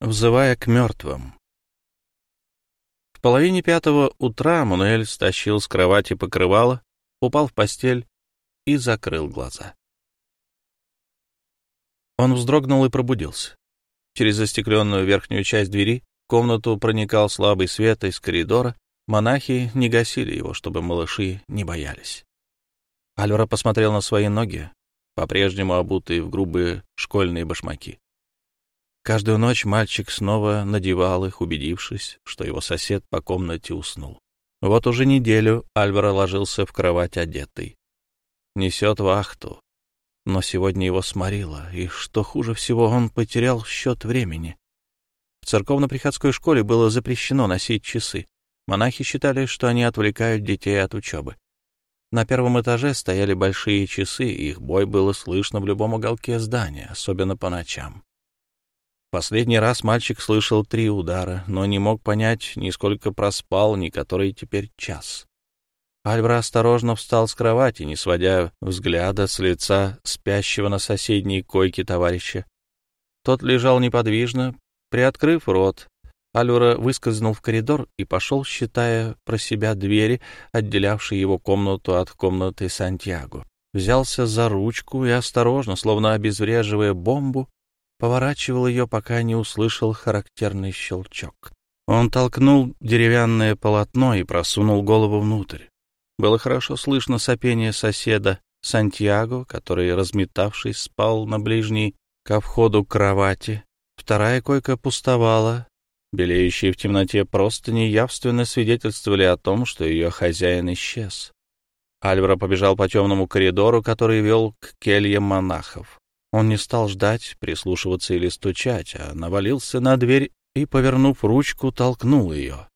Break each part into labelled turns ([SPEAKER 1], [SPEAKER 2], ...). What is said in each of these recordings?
[SPEAKER 1] взывая к мертвым. В половине пятого утра Мануэль стащил с кровати покрывало, упал в постель и закрыл глаза. Он вздрогнул и пробудился. Через застекленную верхнюю часть двери в комнату проникал слабый свет из коридора. Монахи не гасили его, чтобы малыши не боялись. Альвара посмотрел на свои ноги, по-прежнему обутые в грубые школьные башмаки. Каждую ночь мальчик снова надевал их, убедившись, что его сосед по комнате уснул. Вот уже неделю Альвара ложился в кровать одетый. Несет вахту. Но сегодня его сморило, и, что хуже всего, он потерял счет времени. В церковно-приходской школе было запрещено носить часы. Монахи считали, что они отвлекают детей от учебы. На первом этаже стояли большие часы, и их бой было слышно в любом уголке здания, особенно по ночам. Последний раз мальчик слышал три удара, но не мог понять, ни сколько проспал, ни который теперь час. Альбра осторожно встал с кровати, не сводя взгляда с лица спящего на соседней койке товарища. Тот лежал неподвижно, приоткрыв рот. Альвара выскользнул в коридор и пошел, считая про себя двери, отделявшие его комнату от комнаты Сантьяго. Взялся за ручку и осторожно, словно обезвреживая бомбу, поворачивал ее, пока не услышал характерный щелчок. Он толкнул деревянное полотно и просунул голову внутрь. Было хорошо слышно сопение соседа Сантьяго, который, разметавшись, спал на ближней ко входу кровати. Вторая койка пустовала. Белеющие в темноте просто неявственно свидетельствовали о том, что ее хозяин исчез. Альвара побежал по темному коридору, который вел к келье монахов. Он не стал ждать, прислушиваться или стучать, а навалился на дверь и, повернув ручку, толкнул ее.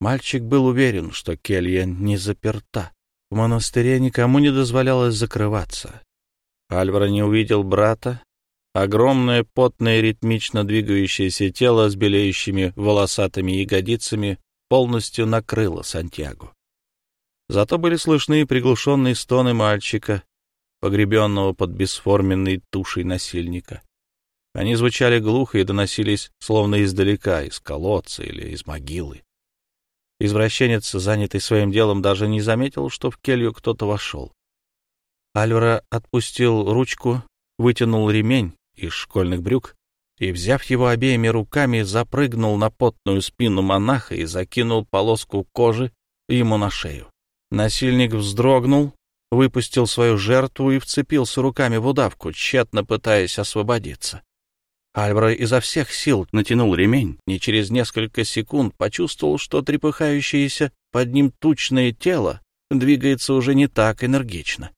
[SPEAKER 1] Мальчик был уверен, что келья не заперта. В монастыре никому не дозволялось закрываться. Альвара не увидел брата. Огромное, потное, ритмично двигающееся тело с белеющими волосатыми ягодицами полностью накрыло Сантьяго. Зато были слышны приглушенные стоны мальчика, погребенного под бесформенной тушей насильника. Они звучали глухо и доносились словно издалека, из колодца или из могилы. Извращенец, занятый своим делом, даже не заметил, что в келью кто-то вошел. Альвара отпустил ручку, вытянул ремень из школьных брюк и, взяв его обеими руками, запрыгнул на потную спину монаха и закинул полоску кожи ему на шею. Насильник вздрогнул, выпустил свою жертву и вцепился руками в удавку, тщетно пытаясь освободиться. Альбра изо всех сил натянул ремень, и через несколько секунд почувствовал, что трепыхающееся под ним тучное тело двигается уже не так энергично.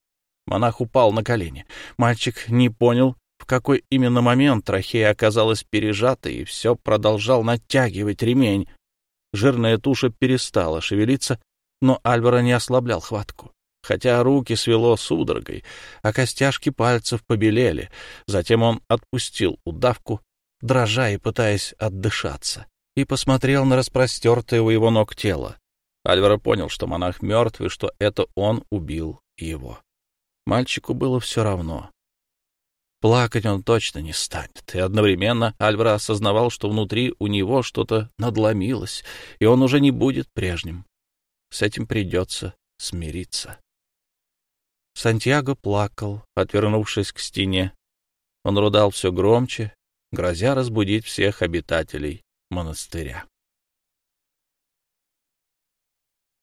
[SPEAKER 1] Монах упал на колени. Мальчик не понял, в какой именно момент трахея оказалась пережата, и все продолжал натягивать ремень. Жирная туша перестала шевелиться, но Альвара не ослаблял хватку хотя руки свело судорогой, а костяшки пальцев побелели. Затем он отпустил удавку, дрожа и пытаясь отдышаться, и посмотрел на распростертое у его ног тело. Альваро понял, что монах мертв и что это он убил его. Мальчику было все равно. Плакать он точно не станет, и одновременно Альваро осознавал, что внутри у него что-то надломилось, и он уже не будет прежним. С этим придется смириться. Сантьяго плакал, отвернувшись к стене. Он рудал все громче, грозя разбудить всех обитателей монастыря.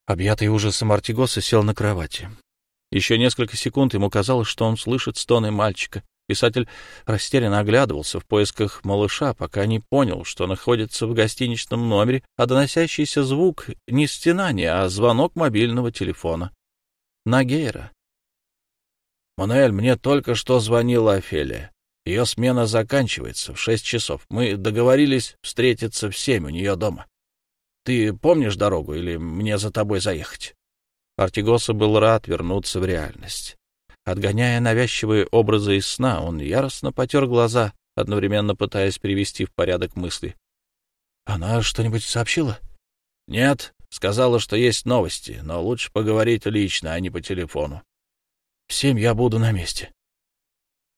[SPEAKER 1] Объятый ужасом Артигоса сел на кровати. Еще несколько секунд ему казалось, что он слышит стоны мальчика. Писатель растерянно оглядывался в поисках малыша, пока не понял, что находится в гостиничном номере, а доносящийся звук не стенание, а звонок мобильного телефона. Нагейра. «Мануэль, мне только что звонила Офелия. Ее смена заканчивается в шесть часов. Мы договорились встретиться в семь у нее дома. Ты помнишь дорогу или мне за тобой заехать?» Артигоса был рад вернуться в реальность. Отгоняя навязчивые образы из сна, он яростно потер глаза, одновременно пытаясь привести в порядок мысли. «Она что-нибудь сообщила?» «Нет, сказала, что есть новости, но лучше поговорить лично, а не по телефону. В семь я буду на месте.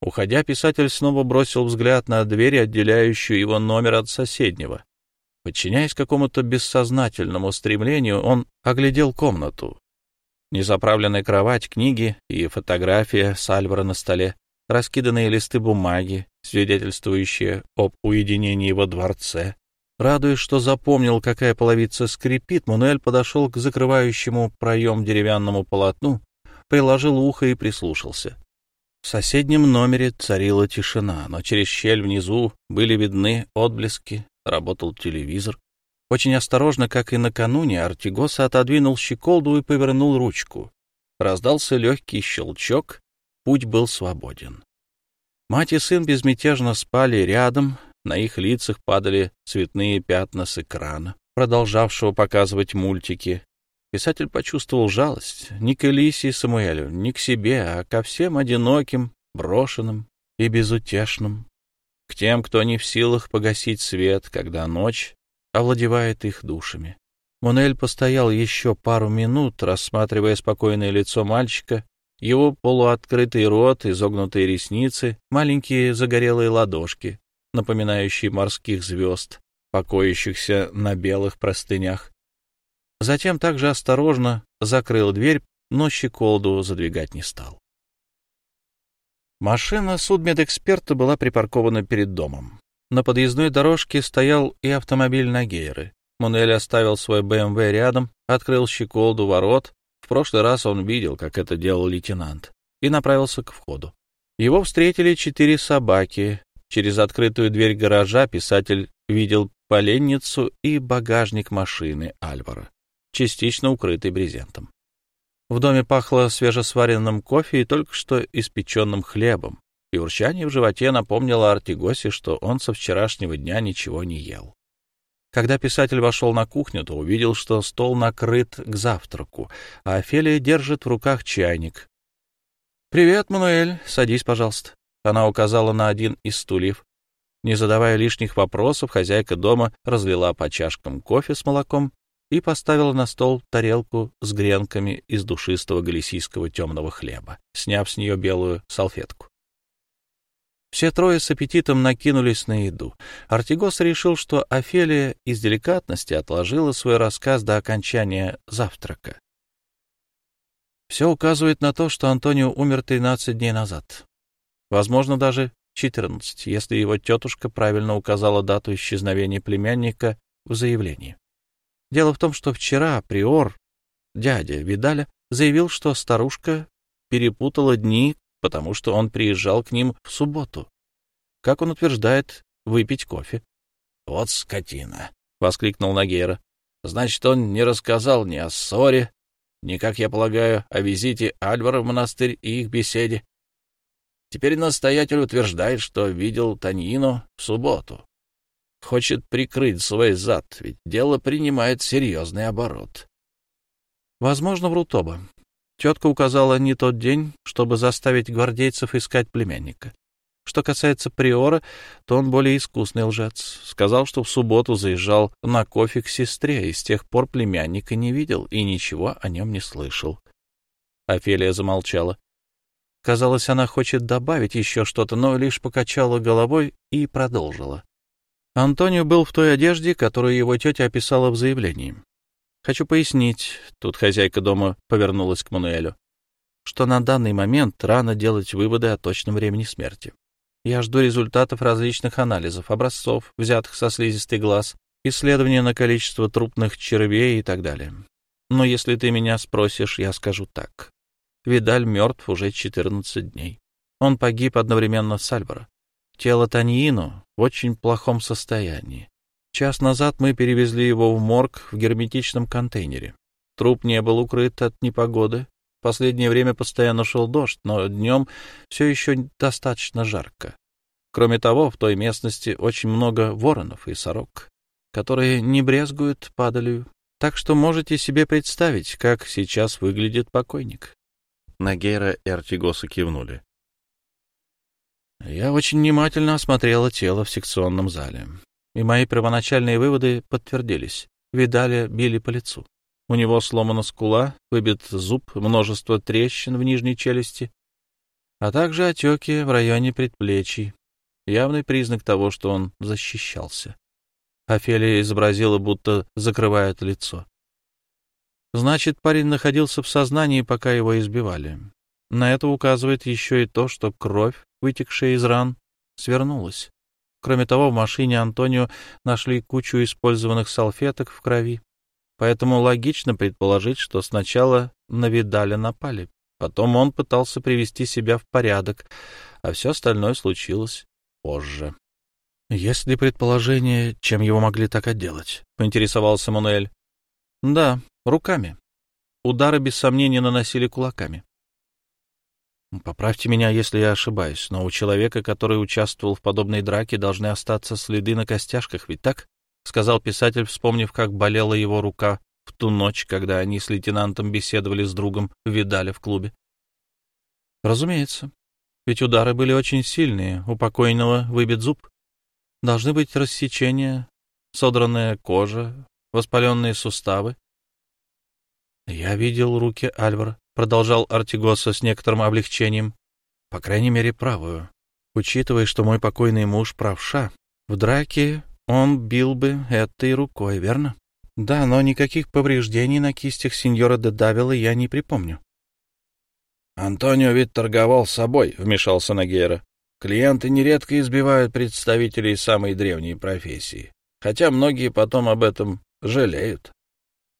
[SPEAKER 1] Уходя, писатель снова бросил взгляд на дверь, отделяющую его номер от соседнего. Подчиняясь какому-то бессознательному стремлению, он оглядел комнату. Незаправленная кровать, книги и фотография Сальвара на столе, раскиданные листы бумаги, свидетельствующие об уединении во дворце. Радуясь, что запомнил, какая половица скрипит, Мануэль подошел к закрывающему проем деревянному полотну, приложил ухо и прислушался. В соседнем номере царила тишина, но через щель внизу были видны отблески, работал телевизор. Очень осторожно, как и накануне, Артигоса отодвинул щеколду и повернул ручку. Раздался легкий щелчок, путь был свободен. Мать и сын безмятежно спали рядом, на их лицах падали цветные пятна с экрана, продолжавшего показывать мультики, Писатель почувствовал жалость не к Элисе и Самуэлю, не к себе, а ко всем одиноким, брошенным и безутешным, к тем, кто не в силах погасить свет, когда ночь овладевает их душами. Монель постоял еще пару минут, рассматривая спокойное лицо мальчика, его полуоткрытый рот, изогнутые ресницы, маленькие загорелые ладошки, напоминающие морских звезд, покоящихся на белых простынях. Затем также осторожно закрыл дверь, но щеколду задвигать не стал. Машина судмедэксперта была припаркована перед домом. На подъездной дорожке стоял и автомобиль Нагейры. Мунель оставил свой БМВ рядом, открыл щеколду ворот. В прошлый раз он видел, как это делал лейтенант, и направился к входу. Его встретили четыре собаки. Через открытую дверь гаража писатель видел поленницу и багажник машины Альвара частично укрытый брезентом. В доме пахло свежесваренным кофе и только что испеченным хлебом, и урчание в животе напомнило Артигосе, что он со вчерашнего дня ничего не ел. Когда писатель вошел на кухню, то увидел, что стол накрыт к завтраку, а Офелия держит в руках чайник. «Привет, Мануэль, садись, пожалуйста». Она указала на один из стульев. Не задавая лишних вопросов, хозяйка дома разлила по чашкам кофе с молоком и поставила на стол тарелку с гренками из душистого галисийского темного хлеба, сняв с нее белую салфетку. Все трое с аппетитом накинулись на еду. Артигос решил, что Офелия из деликатности отложила свой рассказ до окончания завтрака. Все указывает на то, что Антонио умер 13 дней назад. Возможно, даже 14, если его тетушка правильно указала дату исчезновения племянника в заявлении. Дело в том, что вчера приор, дядя Видаля, заявил, что старушка перепутала дни, потому что он приезжал к ним в субботу. Как он утверждает, выпить кофе. — Вот скотина! — воскликнул Нагера. — Значит, он не рассказал ни о ссоре, ни, как я полагаю, о визите Альвара в монастырь и их беседе. Теперь настоятель утверждает, что видел Таньину в субботу. Хочет прикрыть свой зад, ведь дело принимает серьезный оборот. Возможно, врут оба. Тетка указала не тот день, чтобы заставить гвардейцев искать племянника. Что касается приора, то он более искусный лжец. Сказал, что в субботу заезжал на кофе к сестре, и с тех пор племянника не видел и ничего о нем не слышал. Офелия замолчала. Казалось, она хочет добавить еще что-то, но лишь покачала головой и продолжила. Антонио был в той одежде, которую его тетя описала в заявлении. Хочу пояснить, тут хозяйка дома повернулась к Мануэлю, что на данный момент рано делать выводы о точном времени смерти. Я жду результатов различных анализов, образцов, взятых со слизистый глаз, исследования на количество трупных червей и так далее. Но если ты меня спросишь, я скажу так. Видаль мертв уже 14 дней. Он погиб одновременно с Альваро. Тело Таньину в очень плохом состоянии. Час назад мы перевезли его в морг в герметичном контейнере. Труп не был укрыт от непогоды. В последнее время постоянно шел дождь, но днем все еще достаточно жарко. Кроме того, в той местности очень много воронов и сорок, которые не брезгуют падалью. Так что можете себе представить, как сейчас выглядит покойник. Нагейра и Артигоса кивнули. Я очень внимательно осмотрела тело в секционном зале, и мои первоначальные выводы подтвердились. Видали, били по лицу. У него сломана скула, выбит зуб, множество трещин в нижней челюсти. а также отеки в районе предплечий. Явный признак того, что он защищался. Офелия изобразила, будто закрывает лицо. Значит, парень находился в сознании, пока его избивали. На это указывает еще и то, что кровь, вытекшая из ран, свернулась. Кроме того, в машине Антонио нашли кучу использованных салфеток в крови. Поэтому логично предположить, что сначала на Видаля напали, потом он пытался привести себя в порядок, а все остальное случилось позже. «Есть ли предположение, чем его могли так отделать?» — поинтересовался Мануэль. «Да, руками. Удары, без сомнения, наносили кулаками. Поправьте меня, если я ошибаюсь, но у человека, который участвовал в подобной драке, должны остаться следы на костяшках, ведь так? — сказал писатель, вспомнив, как болела его рука в ту ночь, когда они с лейтенантом беседовали с другом Видаля в клубе. — Разумеется. Ведь удары были очень сильные, у покойного выбит зуб. Должны быть рассечения, содранная кожа, воспаленные суставы. Я видел руки Альвара, продолжал Артигоса с некоторым облегчением, по крайней мере, правую. Учитывая, что мой покойный муж правша, в драке он бил бы этой рукой, верно? Да, но никаких повреждений на кистях сеньора де Давила я не припомню.
[SPEAKER 2] Антонио ведь торговал собой, вмешался Нагера. Клиенты нередко избивают представителей самой древней профессии, хотя многие потом об этом жалеют.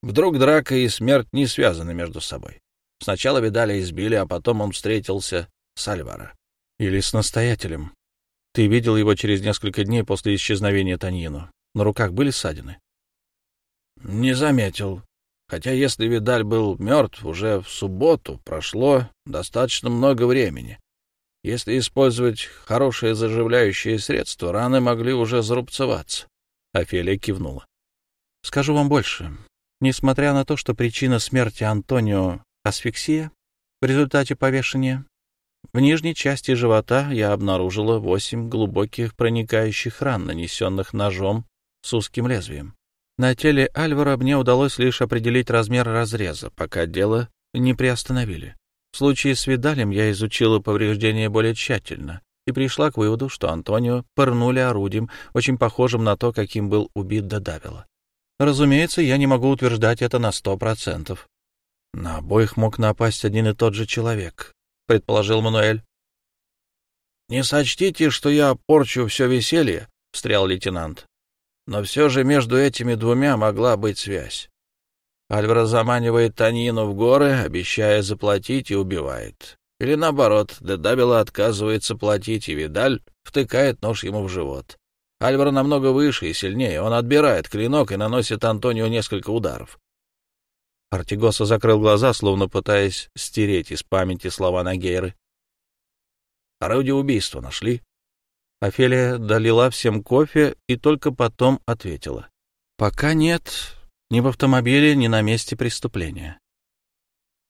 [SPEAKER 2] Вдруг драка и смерть не связаны между собой. Сначала Видаля избили, а потом он встретился с Альвара.
[SPEAKER 1] Или с настоятелем. Ты видел его через несколько дней после исчезновения Таньино. На руках были ссадины?
[SPEAKER 2] Не заметил. Хотя если Видаль был мертв уже в субботу, прошло достаточно много времени. Если использовать хорошее заживляющее средство, раны могли уже зарубцеваться.
[SPEAKER 1] Офелия кивнула. Скажу вам больше. Несмотря на то, что причина смерти Антонио асфиксия в результате повешения. В нижней части живота я обнаружила восемь глубоких проникающих ран, нанесенных ножом с узким лезвием. На теле Альвара мне удалось лишь определить размер разреза, пока дело не приостановили. В случае с Видалем я изучила повреждения более тщательно и пришла к выводу, что Антонио пырнули орудием, очень похожим на то, каким был убит Додавила. Разумеется, я не могу утверждать это на сто процентов. На обоих мог напасть один и тот же человек, предположил Мануэль.
[SPEAKER 2] Не сочтите, что я порчу все веселье, встрял лейтенант. Но все же между этими двумя могла быть связь. Альвара заманивает Танину в горы, обещая заплатить, и убивает. Или наоборот, Дедабела отказывается платить, и Видаль втыкает нож ему в живот. Альвара намного выше и сильнее. Он отбирает клинок и наносит Антонио несколько ударов.
[SPEAKER 1] Артигоса закрыл глаза, словно пытаясь стереть из памяти слова Нагейры.
[SPEAKER 2] «Орудие убийства нашли?»
[SPEAKER 1] Офелия долила всем кофе и только потом ответила. «Пока нет. Ни в автомобиле, ни на месте преступления».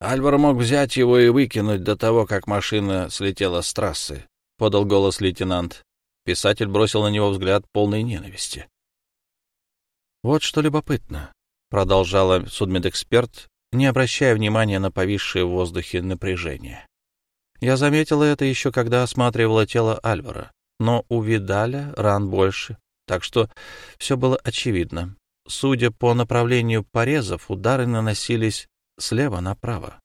[SPEAKER 2] «Альвар мог взять его и выкинуть до того, как машина слетела с трассы», — подал голос лейтенант. Писатель бросил на него взгляд полной ненависти.
[SPEAKER 1] «Вот что любопытно. — продолжала судмедэксперт, не обращая внимания на повисшее в воздухе напряжение. «Я заметила это еще когда осматривала тело Альвара, но у Видаля ран больше, так что все было очевидно. Судя по направлению порезов, удары наносились слева направо».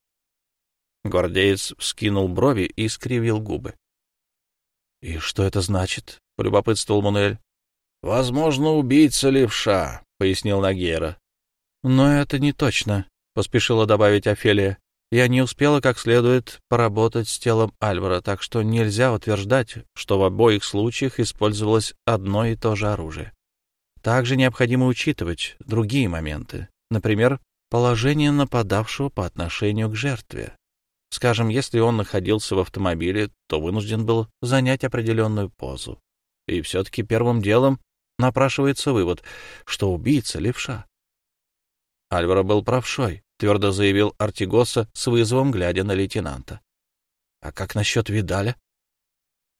[SPEAKER 1] Гвардеец вскинул брови и скривил губы. «И что это значит?» — полюбопытствовал Мануэль.
[SPEAKER 2] «Возможно, убийца левша», — пояснил Нагера.
[SPEAKER 1] «Но это не точно», — поспешила добавить Офелия. «Я не успела как следует поработать с телом Альвара, так что нельзя утверждать, что в обоих случаях использовалось одно и то же оружие. Также необходимо учитывать другие моменты, например, положение нападавшего по отношению к жертве. Скажем, если он находился в автомобиле, то вынужден был занять определенную позу. И все-таки первым делом напрашивается вывод, что убийца — левша. Альваро был правшой, твердо заявил Артигоса с вызовом, глядя на лейтенанта. — А как насчет Видаля?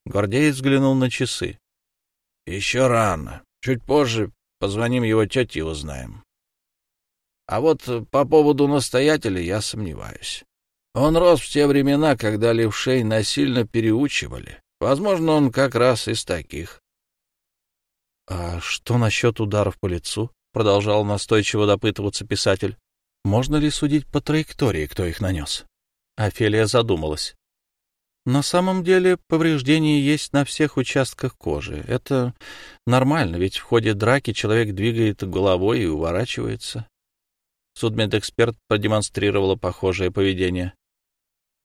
[SPEAKER 1] Гвардеец взглянул на часы.
[SPEAKER 2] — Еще рано. Чуть позже позвоним его тете и узнаем. А вот по поводу настоятеля я сомневаюсь. Он рос в те времена, когда левшей насильно переучивали. Возможно, он как раз из таких.
[SPEAKER 1] — А что насчет ударов по лицу? — продолжал настойчиво допытываться писатель. — Можно ли судить по траектории, кто их нанес? Офелия задумалась. На самом деле повреждения есть на всех участках кожи. Это нормально, ведь в ходе драки человек двигает головой и уворачивается. Судмедэксперт продемонстрировала похожее поведение.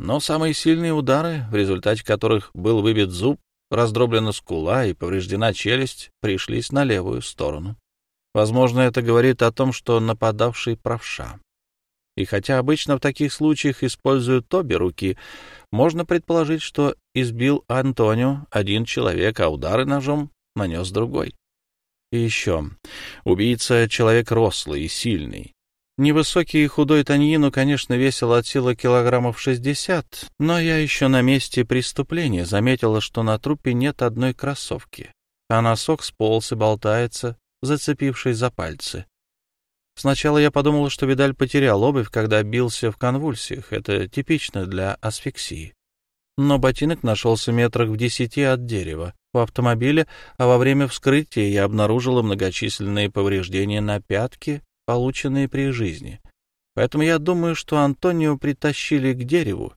[SPEAKER 1] Но самые сильные удары, в результате которых был выбит зуб, раздроблена скула и повреждена челюсть, пришлись на левую сторону. Возможно, это говорит о том, что нападавший правша. И хотя обычно в таких случаях используют обе руки, можно предположить, что избил Антонио один человек, а удары ножом нанес другой. И еще. Убийца — человек рослый и сильный. Невысокий и худой Таньину, конечно, весил от силы килограммов шестьдесят, но я еще на месте преступления заметила, что на трупе нет одной кроссовки, а носок сполз и болтается, зацепившись за пальцы. Сначала я подумала, что Видаль потерял обувь, когда бился в конвульсиях. Это типично для асфиксии. Но ботинок нашелся метрах в десяти от дерева в автомобиле, а во время вскрытия я обнаружила многочисленные повреждения на пятке, полученные при жизни. Поэтому я думаю, что Антонио притащили к дереву,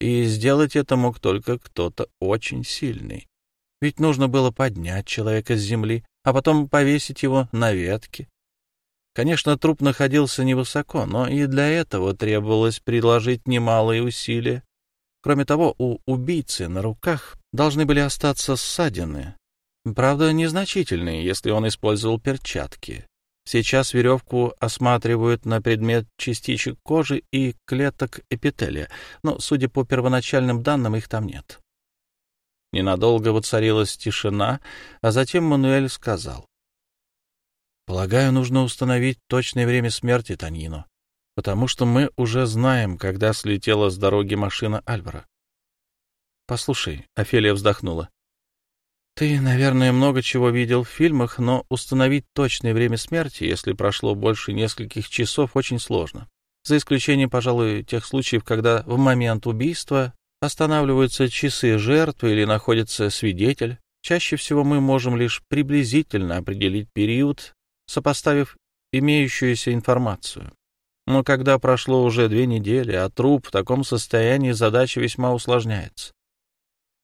[SPEAKER 1] и сделать это мог только кто-то очень сильный. Ведь нужно было поднять человека с земли, а потом повесить его на ветке. Конечно, труп находился невысоко, но и для этого требовалось приложить немалые усилия. Кроме того, у убийцы на руках должны были остаться ссадины, правда, незначительные, если он использовал перчатки. Сейчас веревку осматривают на предмет частичек кожи и клеток эпителия, но, судя по первоначальным данным, их там нет. Ненадолго воцарилась тишина, а затем Мануэль сказал. «Полагаю, нужно установить точное время смерти Танино, потому что мы уже знаем, когда слетела с дороги машина Альвара». «Послушай», — Офелия вздохнула, ты, наверное, много чего видел в фильмах, но установить точное время смерти, если прошло больше нескольких часов, очень сложно. За исключением, пожалуй, тех случаев, когда в момент убийства останавливаются часы жертвы или находится свидетель. Чаще всего мы можем лишь приблизительно определить период, сопоставив имеющуюся информацию. Но когда прошло уже две недели, а труп в таком состоянии, задача весьма усложняется.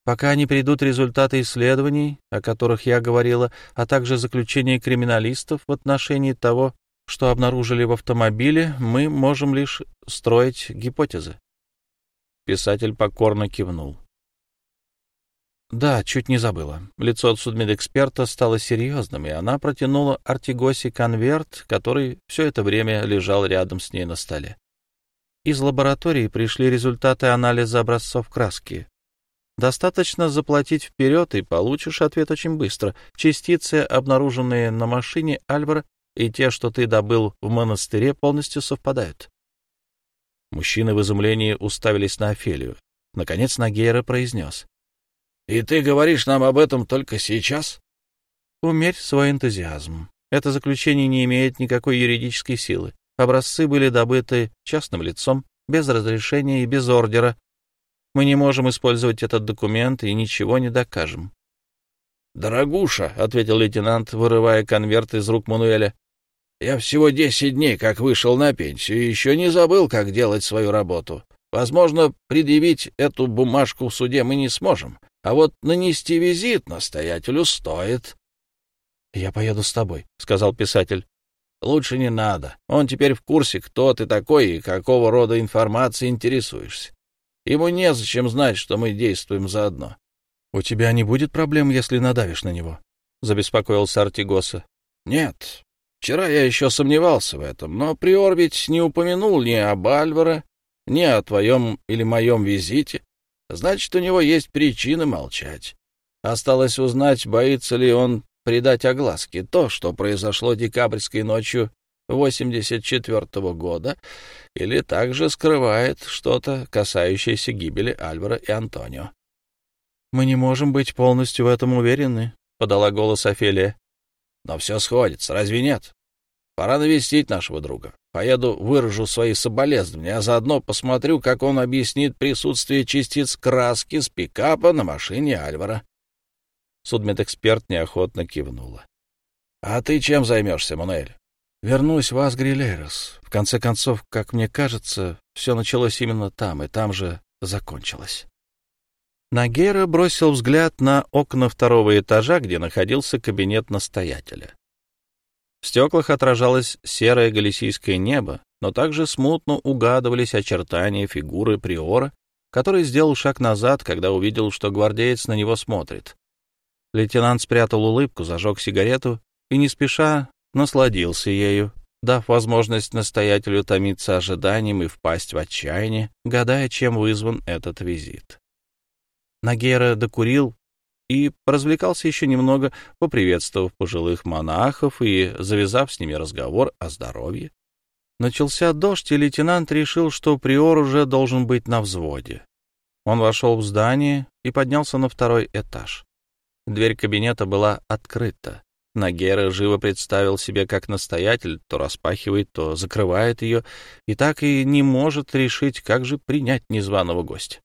[SPEAKER 1] Пока не придут результаты исследований, о которых я говорила, а также заключения криминалистов в отношении того, что обнаружили в автомобиле, мы можем лишь строить гипотезы. Писатель покорно кивнул. Да, чуть не забыла. Лицо судмедэксперта стало серьезным, и она протянула Артигосе конверт, который все это время лежал рядом с ней на столе. Из лаборатории пришли результаты анализа образцов краски. Достаточно заплатить вперед, и получишь ответ очень быстро. Частицы, обнаруженные на машине Альвара, и те, что ты добыл в монастыре, полностью совпадают. Мужчины в изумлении уставились на Офелию. Наконец Нагейра произнес. — И ты говоришь нам об этом только сейчас? — Умерь свой энтузиазм. Это заключение не имеет никакой юридической силы. Образцы были добыты частным лицом, без разрешения и без ордера, мы не можем использовать этот документ и ничего не докажем. — Дорогуша, — ответил лейтенант, вырывая конверт из рук Мануэля, — я всего десять дней как вышел на пенсию и еще не забыл, как делать свою работу. Возможно, предъявить эту бумажку в суде мы не сможем, а вот нанести визит настоятелю стоит. — Я поеду с тобой, — сказал писатель. — Лучше не надо. Он теперь в курсе, кто ты такой и какого рода информацией интересуешься. Ему незачем знать, что мы действуем заодно. — У тебя не будет проблем, если надавишь на него? — забеспокоился Артигоса. — Нет. Вчера я еще сомневался в этом, но Приор ведь не упомянул ни об Альваре, ни о твоем или моем визите. Значит, у него есть причины молчать. Осталось узнать, боится ли он придать огласке то, что произошло декабрьской ночью 84 -го года, или также скрывает что-то, касающееся гибели Альвара и Антонио. «Мы не можем быть полностью в этом уверены», — подала голос Офелия. «Но все сходится, разве нет?
[SPEAKER 2] Пора навестить нашего друга. Поеду, выражу свои соболезнования, а заодно посмотрю, как он объяснит присутствие частиц краски с пикапа на машине Альвара.
[SPEAKER 1] Судмедэксперт неохотно кивнула.
[SPEAKER 2] — А ты чем займешься, Мануэль?
[SPEAKER 1] — Вернусь в Асгрилейрос. В конце концов, как мне кажется, все началось именно там, и там же закончилось. Нагера бросил взгляд на окна второго этажа, где находился кабинет настоятеля. В стеклах отражалось серое галисийское небо, но также смутно угадывались очертания фигуры приора, который сделал шаг назад, когда увидел, что гвардеец на него смотрит. Лейтенант спрятал улыбку, зажег сигарету и не спеша насладился ею, дав возможность настоятелю томиться ожиданием и впасть в отчаяние, гадая, чем вызван этот визит. Нагера докурил и развлекался еще немного, поприветствовав пожилых монахов и завязав с ними разговор о здоровье. Начался дождь, и лейтенант решил, что приор уже должен быть на взводе. Он вошел в здание и поднялся на второй этаж. Дверь кабинета была открыта. Нагера живо представил себе, как настоятель то распахивает, то закрывает ее, и так и не может решить, как же принять незваного гостя.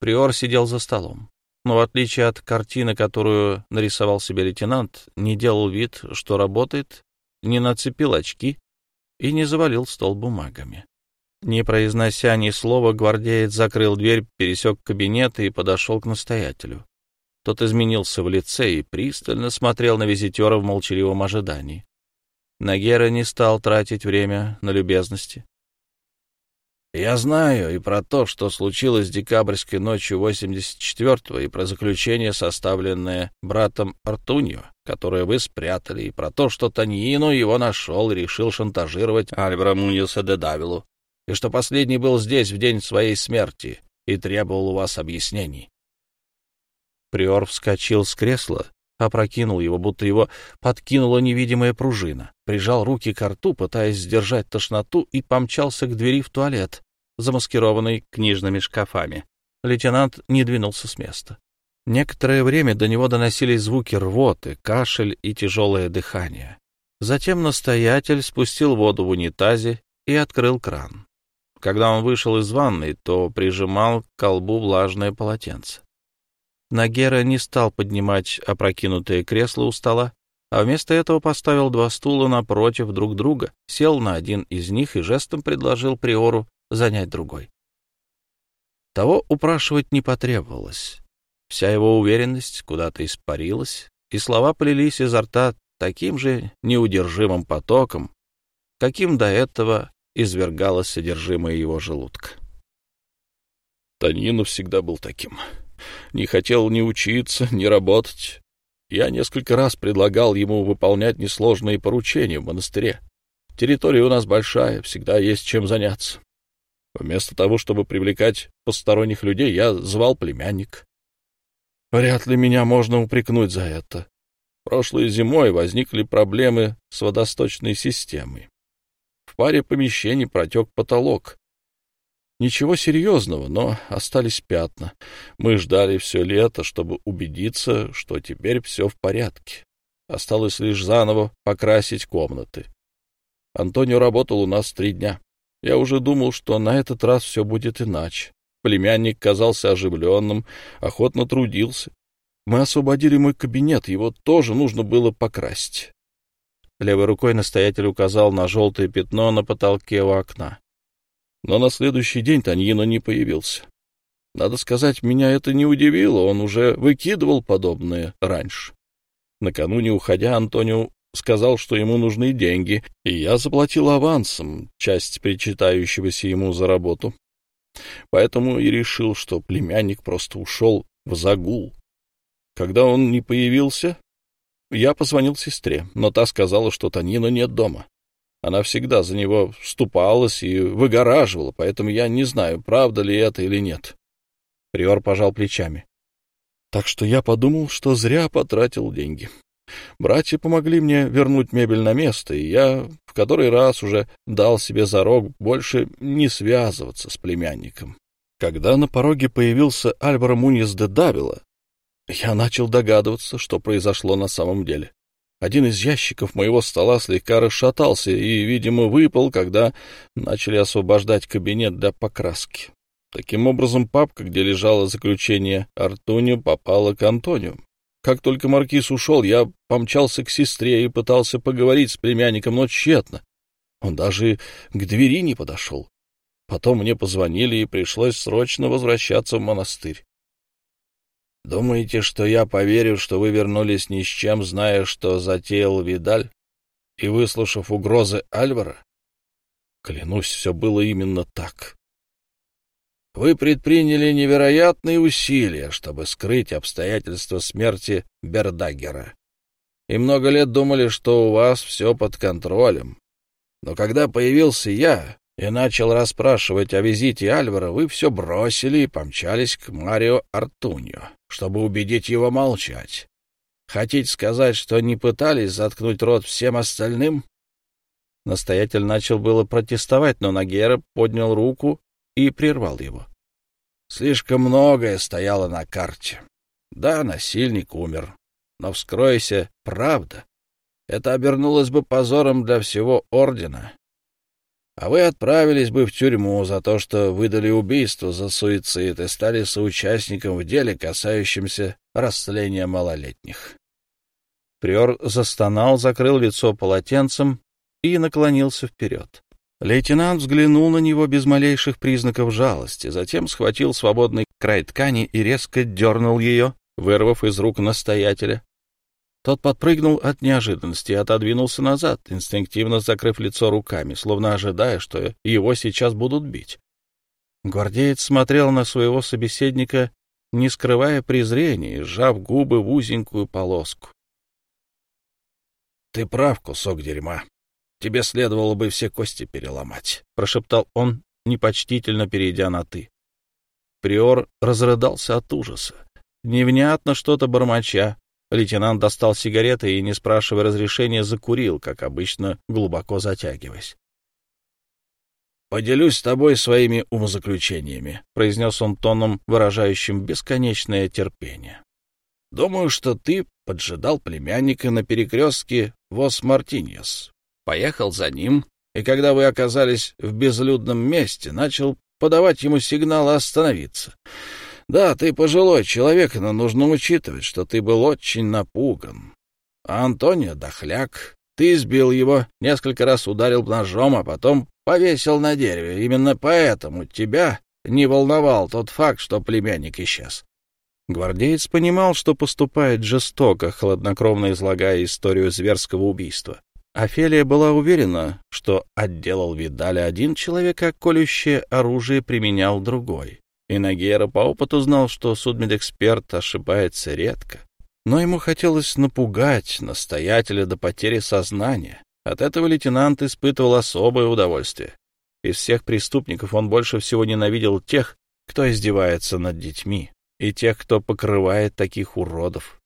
[SPEAKER 1] Приор сидел за столом, но в отличие от картины, которую нарисовал себе лейтенант, не делал вид, что работает, не нацепил очки и не завалил стол бумагами. Не произнося ни слова, гвардеец закрыл дверь, пересек кабинет и подошел к настоятелю. Тот изменился в лице и пристально смотрел на визитера в молчаливом ожидании. Нагера не стал тратить время на любезности.
[SPEAKER 2] Я знаю и про то, что случилось декабрьской ночью 84-го, и про заключение, составленное братом Артуньо, которое вы спрятали, и про то, что Таньино его нашел и решил шантажировать Альбра Муньоса де Давилу, и что последний был здесь в день своей смерти и требовал у вас объяснений.
[SPEAKER 1] Приор вскочил с кресла, опрокинул его, будто его подкинула невидимая пружина, прижал руки к рту, пытаясь сдержать тошноту, и помчался к двери в туалет, замаскированный книжными шкафами. Лейтенант не двинулся с места. Некоторое время до него доносились звуки рвоты, кашель и тяжелое дыхание. Затем настоятель спустил воду в унитазе и открыл кран. Когда он вышел из ванной, то прижимал к колбу влажное полотенце. Нагера не стал поднимать опрокинутое кресло у стола, а вместо этого поставил два стула напротив друг друга, сел на один из них и жестом предложил Приору занять другой. Того упрашивать не потребовалось. Вся его уверенность куда-то испарилась, и слова полились изо рта таким же неудержимым потоком, каким до этого извергалось содержимое его желудка.
[SPEAKER 2] Танину всегда был таким не хотел ни учиться, ни работать. Я несколько раз предлагал ему выполнять несложные поручения в монастыре. Территория у нас большая, всегда есть чем заняться. Вместо того, чтобы привлекать посторонних людей, я звал племянник. Вряд ли меня можно упрекнуть за это. Прошлой зимой возникли проблемы с водосточной системой. В паре помещений протек потолок, Ничего серьезного, но остались пятна. Мы ждали все лето, чтобы убедиться, что теперь все в порядке. Осталось лишь заново покрасить комнаты. Антонио работал у нас три дня. Я уже думал, что на этот раз все будет иначе. Племянник казался оживленным, охотно трудился. Мы освободили мой кабинет, его тоже нужно было покрасить.
[SPEAKER 1] Левой рукой настоятель указал на желтое пятно на потолке у окна.
[SPEAKER 2] Но на следующий день Таньино не появился. Надо сказать, меня это не удивило, он уже выкидывал подобное раньше. Накануне уходя, Антонио сказал, что ему нужны деньги, и я заплатил авансом часть причитающегося ему за работу. Поэтому и решил, что племянник просто ушел в загул. Когда он не появился, я позвонил сестре, но та сказала, что Танина нет дома. Она всегда за него вступалась и выгораживала, поэтому я не знаю, правда ли это или нет.
[SPEAKER 1] Приор пожал плечами.
[SPEAKER 2] Так что я подумал, что зря потратил деньги. Братья помогли мне вернуть мебель на место, и я в который раз уже дал себе зарок больше не связываться с племянником. Когда на пороге появился Альваро Муньес де Давила, я начал догадываться, что произошло на самом деле. Один из ящиков моего стола слегка расшатался и, видимо, выпал, когда начали освобождать кабинет для покраски. Таким образом, папка, где лежало заключение Артуню, попала к Антонию. Как только маркиз ушел, я помчался к сестре и пытался поговорить с племянником, но тщетно. Он даже к двери не подошел. Потом мне позвонили, и пришлось срочно возвращаться в монастырь. Думаете, что я поверю, что вы вернулись ни с чем, зная, что затеял Видаль, и выслушав угрозы Альвара? Клянусь, все было именно так. Вы предприняли невероятные усилия, чтобы скрыть обстоятельства смерти Бердагера. И много лет думали, что у вас все под контролем. Но когда появился я, и начал расспрашивать о визите Альвара, вы все бросили и помчались к Марио Артуньо, чтобы убедить его молчать. Хотите сказать, что не пытались заткнуть рот всем остальным? Настоятель начал было протестовать, но Нагера поднял руку и прервал его. Слишком многое стояло на карте. Да, насильник умер, но вскройся правда. Это обернулось бы позором для всего ордена, а вы отправились бы в тюрьму за то, что выдали убийство за суицид и стали соучастником в деле, касающемся растления малолетних.
[SPEAKER 1] Приор застонал, закрыл лицо полотенцем и наклонился вперед. Лейтенант взглянул на него без малейших признаков жалости, затем схватил свободный край ткани и резко дернул ее, вырвав из рук настоятеля. Тот подпрыгнул от неожиданности и отодвинулся назад, инстинктивно закрыв лицо руками, словно ожидая, что его сейчас будут бить. Гвардеец смотрел на своего собеседника, не скрывая презрения, сжав губы в узенькую полоску.
[SPEAKER 2] — Ты прав, кусок дерьма. Тебе следовало бы все кости переломать, —
[SPEAKER 1] прошептал он, непочтительно перейдя на «ты». Приор разрыдался от ужаса. Невнятно что-то бормоча, Лейтенант достал сигареты и, не спрашивая разрешения, закурил, как обычно, глубоко затягиваясь.
[SPEAKER 2] «Поделюсь с тобой своими умозаключениями», — произнес он тоном, выражающим бесконечное терпение. «Думаю, что ты поджидал племянника на перекрестке Вос-Мартиньес, поехал за ним, и когда вы оказались в безлюдном месте, начал подавать ему сигнал остановиться. Да, ты пожилой человек, но нужно учитывать, что ты был очень напуган. А Антонио — дохляк. Ты избил его, несколько раз ударил ножом, а потом повесил на дереве. Именно поэтому тебя не волновал тот факт, что племянник исчез.
[SPEAKER 1] Гвардеец понимал, что поступает жестоко, хладнокровно излагая историю зверского убийства. Офелия была уверена, что отделал Видаля один человек, а колющее оружие применял другой. И Нагера по опыту знал, что судмедэксперт ошибается редко. Но ему хотелось напугать настоятеля до потери сознания. От этого лейтенант испытывал особое удовольствие. Из всех преступников он больше всего ненавидел тех, кто издевается над детьми, и тех, кто покрывает таких уродов.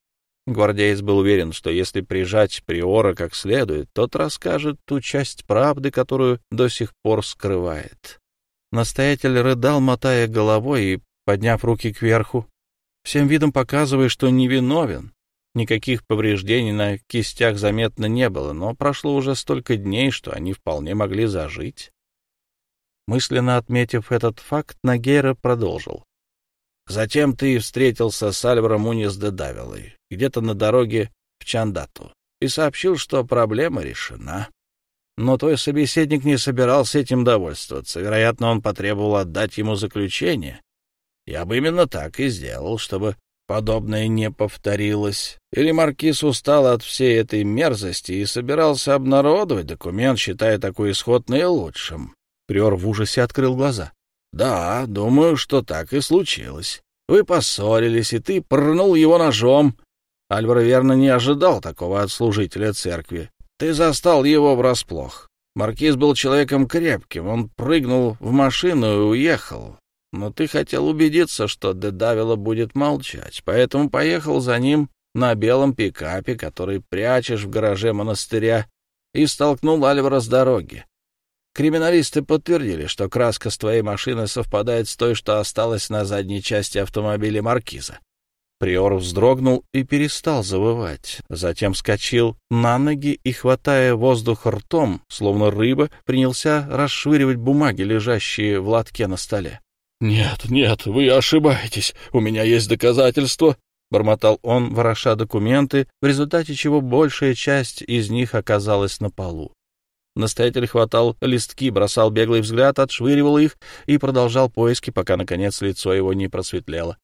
[SPEAKER 1] Гвардеец был уверен, что если прижать приора как следует, тот расскажет ту часть правды, которую до сих пор скрывает. Настоятель рыдал, мотая головой и подняв руки кверху, всем видом показывая, что невиновен. Никаких повреждений на кистях заметно не было, но прошло уже столько дней, что они вполне могли зажить. Мысленно отметив этот факт, Нагера продолжил. «Затем ты встретился с Альваром Унис де Давилой, где-то на дороге в Чандату, и сообщил, что проблема решена. Но твой собеседник не собирался этим довольствоваться. Вероятно, он потребовал отдать ему заключение. Я бы именно так и сделал, чтобы подобное не повторилось. Или маркиз устал от всей этой мерзости и собирался обнародовать документ, считая такой исход наилучшим. Приор в ужасе открыл глаза.
[SPEAKER 2] — Да, думаю, что так и случилось. Вы поссорились, и ты прнул его ножом. Альвар верно не ожидал такого от служителя церкви. Ты застал его врасплох. Маркиз был человеком крепким, он прыгнул в машину и уехал. Но ты хотел убедиться, что Дедавила будет молчать, поэтому поехал за ним на белом пикапе, который прячешь в гараже монастыря, и столкнул Альвара с дороги. Криминалисты подтвердили, что краска с твоей машины совпадает с той, что осталась на задней части автомобиля Маркиза.
[SPEAKER 1] Приор вздрогнул и перестал завывать. Затем вскочил на ноги и, хватая воздух ртом, словно рыба, принялся расшвыривать бумаги, лежащие в лотке на столе.
[SPEAKER 2] «Нет, нет, вы ошибаетесь. У меня есть доказательства», — бормотал он, вороша документы, в результате чего большая часть из них оказалась на полу. Настоятель хватал листки, бросал беглый взгляд, отшвыривал их и продолжал поиски, пока, наконец, лицо его не просветлело.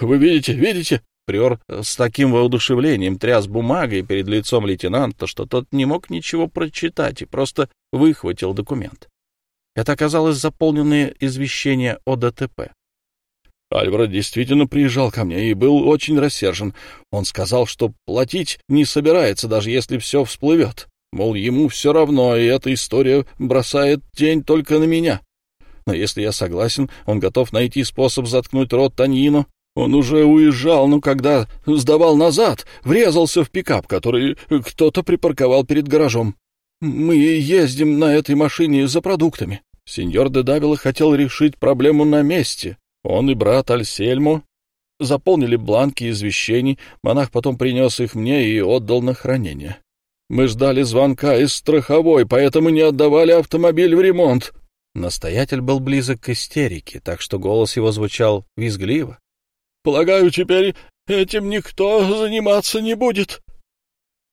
[SPEAKER 2] «Вы видите, видите?» Приор с таким воодушевлением тряс бумагой перед лицом лейтенанта, что тот не мог ничего прочитать и просто выхватил документ. Это оказалось заполненное извещение о ДТП. Альвара действительно приезжал ко мне и был очень рассержен. Он сказал, что платить не собирается, даже если все всплывет. Мол, ему все равно, и эта история бросает тень только на меня. Но если я согласен, он готов найти способ заткнуть рот Таньину. Он уже уезжал, но когда сдавал назад, врезался в пикап, который кто-то припарковал перед гаражом. Мы ездим на этой машине за продуктами. Сеньор де Давила хотел решить проблему на месте. Он и брат Альсельмо заполнили бланки извещений, монах потом принес их мне и отдал на хранение. Мы ждали звонка из страховой, поэтому не отдавали автомобиль в ремонт.
[SPEAKER 1] Настоятель был близок к истерике, так что голос его звучал визгливо.
[SPEAKER 2] «Полагаю, теперь этим никто заниматься не будет».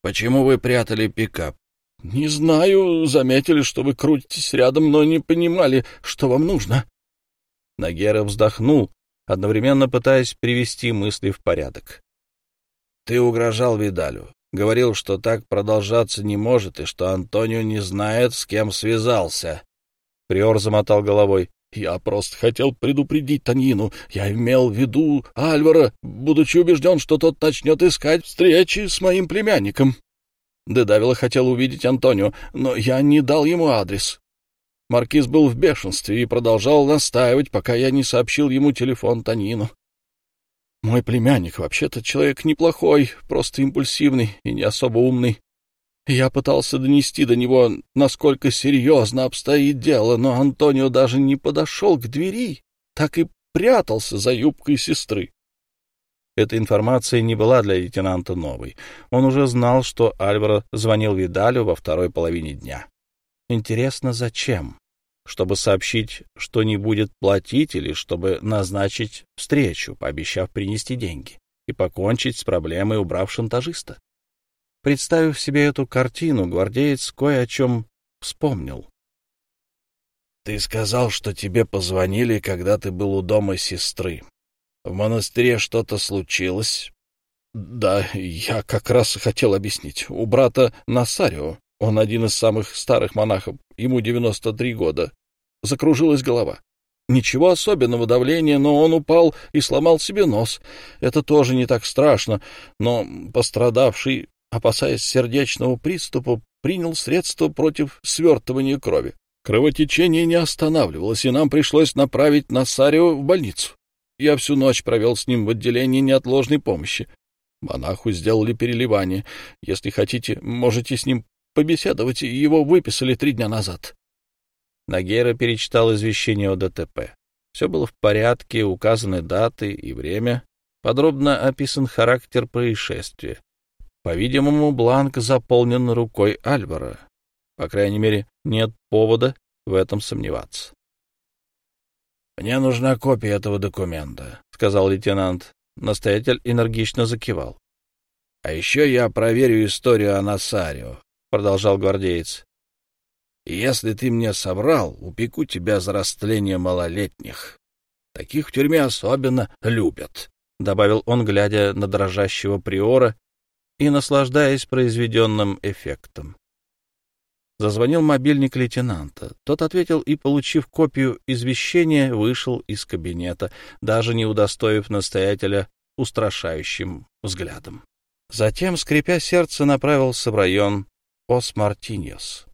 [SPEAKER 1] «Почему вы прятали пикап?»
[SPEAKER 2] «Не знаю. Заметили, что вы крутитесь рядом, но не понимали, что вам нужно».
[SPEAKER 1] Нагера вздохнул, одновременно пытаясь привести мысли в порядок. «Ты угрожал Видалю. Говорил, что так продолжаться не может и что Антонио не знает, с кем связался. Приор замотал головой. «Я просто хотел предупредить Таньину. Я имел в виду Альвара, будучи убежден, что тот начнет искать встречи с моим племянником. Дедавила хотел увидеть Антонио, но я не дал ему адрес. Маркиз был в бешенстве и продолжал настаивать, пока я не сообщил ему телефон Танину. Мой племянник вообще-то человек неплохой, просто импульсивный и не особо умный. Я пытался донести до него, насколько серьезно обстоит дело, но Антонио даже не подошел к двери, так и прятался за юбкой сестры. Эта информация не была для лейтенанта новой. Он уже знал, что Альваро звонил Видалю во второй половине дня. Интересно, зачем? чтобы сообщить, что не будет платить, или чтобы назначить встречу, пообещав принести деньги и покончить с проблемой, убрав шантажиста. Представив себе эту картину, гвардеец кое о чем вспомнил. «Ты сказал, что тебе позвонили, когда ты был у дома сестры. В монастыре что-то случилось?» «Да, я как раз хотел объяснить. У брата Насарио, он один из самых старых монахов, ему 93 года, закружилась голова. Ничего особенного давления, но он упал и сломал себе нос. Это тоже не так страшно, но пострадавший, опасаясь сердечного приступа, принял средства против свертывания крови. Кровотечение не останавливалось, и нам пришлось направить Насарио в больницу. Я всю ночь провел с ним в отделении неотложной помощи. Монаху сделали переливание. Если хотите, можете с ним побеседовать. Его выписали три дня назад. Нагера перечитал извещение о ДТП. Все было в порядке, указаны даты и время, подробно описан характер происшествия. По-видимому, бланк заполнен рукой Альвара. По крайней мере, нет повода в этом сомневаться. «Мне нужна копия этого документа», — сказал лейтенант. Настоятель энергично закивал. «А еще я проверю историю о Насарио», — продолжал гвардеец. Если ты мне соврал, упеку тебя за растление малолетних. Таких в тюрьме особенно любят, — добавил он, глядя на дрожащего приора и наслаждаясь произведенным эффектом. Зазвонил мобильник лейтенанта. Тот ответил и, получив копию извещения, вышел из кабинета, даже не удостоив настоятеля устрашающим взглядом. Затем, скрипя сердце, направился в район Ос-Мартиньос.